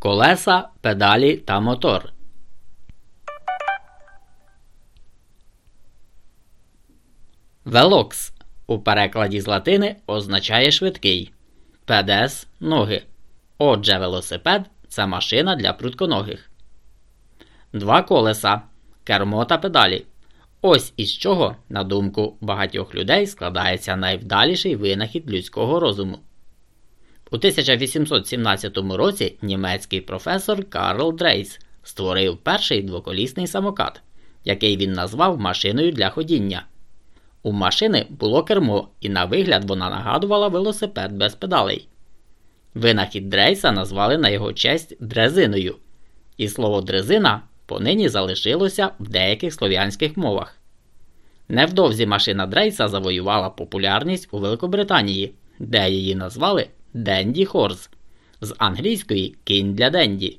колеса, педалі та мотор. Велокс у перекладі з латини означає швидкий. Педес ноги. Отже, велосипед це машина для прутконогих. Два колеса, кермо та педалі. Ось із чого, на думку багатьох людей, складається найвдаліший винахід людського розуму. У 1817 році німецький професор Карл Дрейс створив перший двоколісний самокат, який він назвав машиною для ходіння. У машини було кермо, і на вигляд вона нагадувала велосипед без педалей. Винахід Дрейса назвали на його честь дрезиною, і слово дрезина понині залишилося в деяких слов'янських мовах. Невдовзі машина Дрейса завоювала популярність у Великобританії, де її назвали Dandy Horse з англійської кінь для Денді.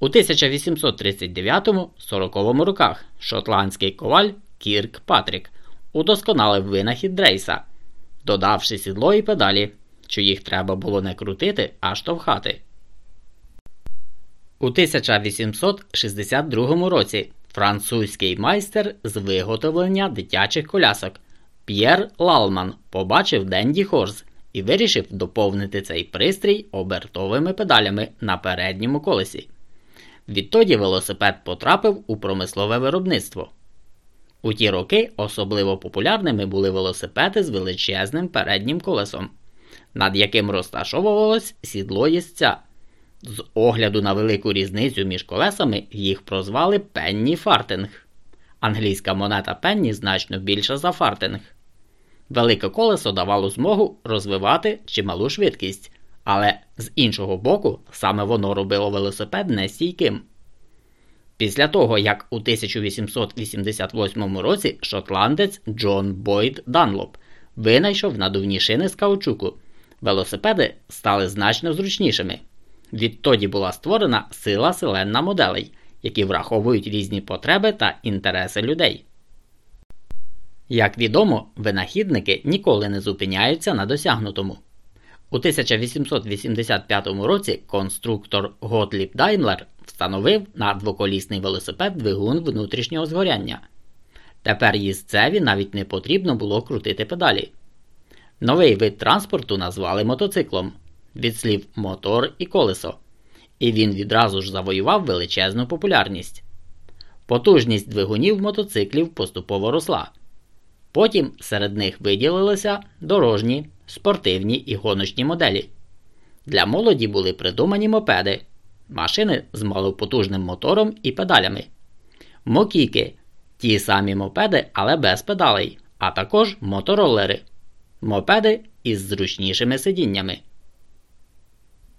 У 1839-40 роках шотландський коваль Кірк Патрік удосконалив винахід Дрейса, додавши сідло і педалі, що їх треба було не крутити, а штовхати. У 1862 році французький майстер з виготовлення дитячих колясок П'єр Лалман побачив Dandy Horse і вирішив доповнити цей пристрій обертовими педалями на передньому колесі. Відтоді велосипед потрапив у промислове виробництво. У ті роки особливо популярними були велосипеди з величезним переднім колесом, над яким розташовувалось сідло їзця. З огляду на велику різницю між колесами їх прозвали penny farthing. Англійська монета пенні значно більша за фартинг. Велике колесо давало змогу розвивати чималу швидкість, але з іншого боку, саме воно робило велосипед нестійким. Після того, як у 1888 році шотландець Джон Бойд Данлоп винайшов надувні шини з каучуку, велосипеди стали значно зручнішими. Відтоді була створена сила селенна моделей, які враховують різні потреби та інтереси людей. Як відомо, винахідники ніколи не зупиняються на досягнутому. У 1885 році конструктор Готліп Даймлер встановив на двоколісний велосипед двигун внутрішнього згоряння. Тепер їздцеві навіть не потрібно було крутити педалі. Новий вид транспорту назвали мотоциклом від слів мотор і колесо, і він відразу ж завоював величезну популярність. Потужність двигунів мотоциклів поступово росла. Потім серед них виділилися дорожні, спортивні і гоночні моделі. Для молоді були придумані мопеди, машини з малопотужним мотором і педалями, мокіки ті самі мопеди, але без педалей, а також моторолери, мопеди із зручнішими сидіннями.